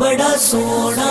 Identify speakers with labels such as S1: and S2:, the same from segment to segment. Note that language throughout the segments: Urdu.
S1: بڑا سونا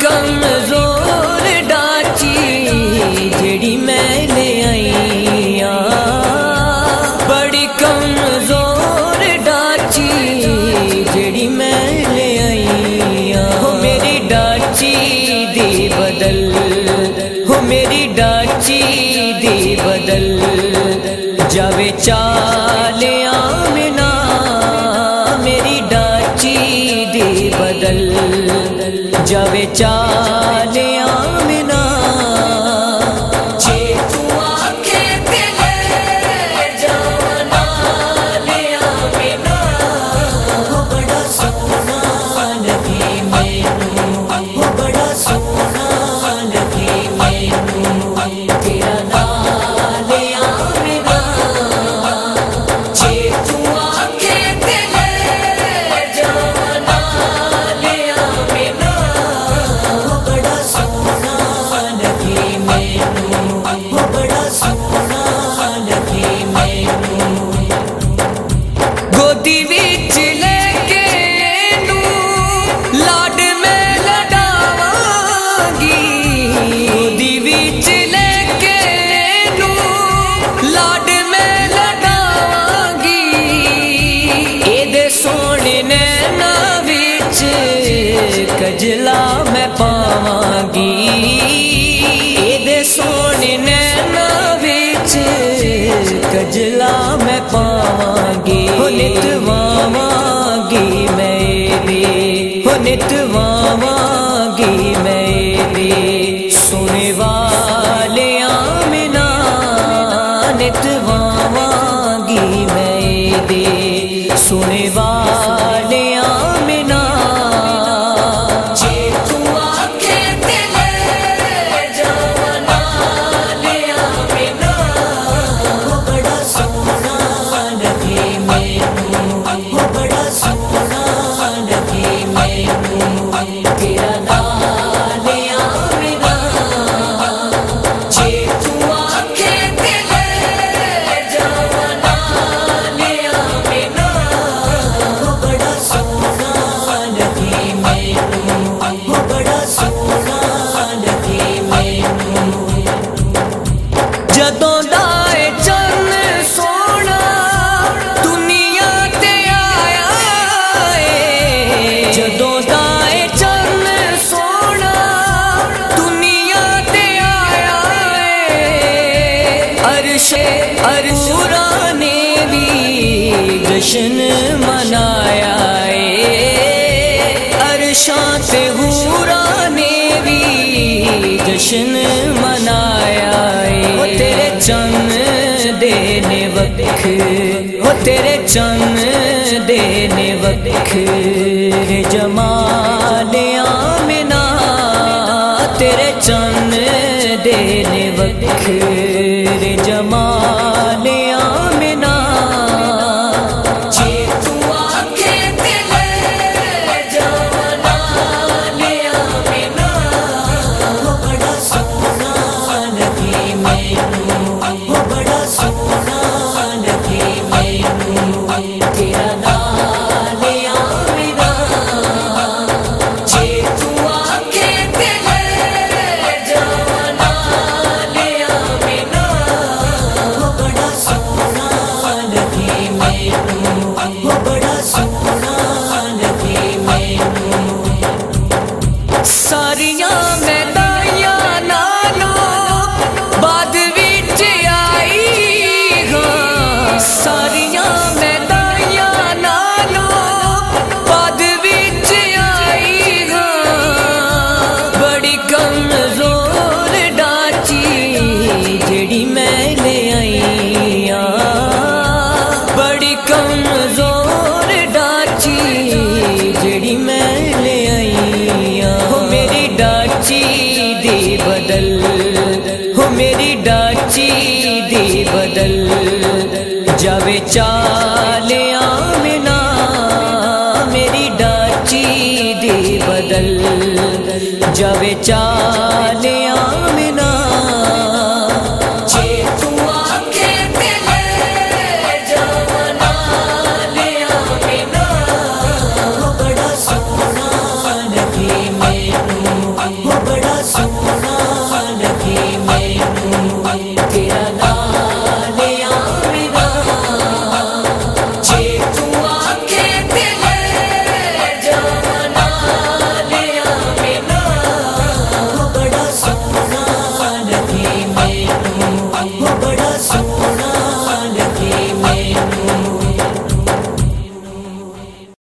S1: کمزور ڈاچی جڑی میں لے آئی بڑی کمزور ڈاچی جڑی میں لے آئی ہو میری ڈاچی دی بدل، ہو میری ڈاچی دی بدل۔ جاوے چالے کجلا میں پاواں گی نتواں گی میں بھی۔ نتواں گی جشن منایا ارشاں سے ہورا نے بھی جشن منایا وہ تیرے چند دینے وقت وہ تیرے چند دینے وقت جمال آمنا تیرے چند دینے وقت جمال آمنا Yalnız o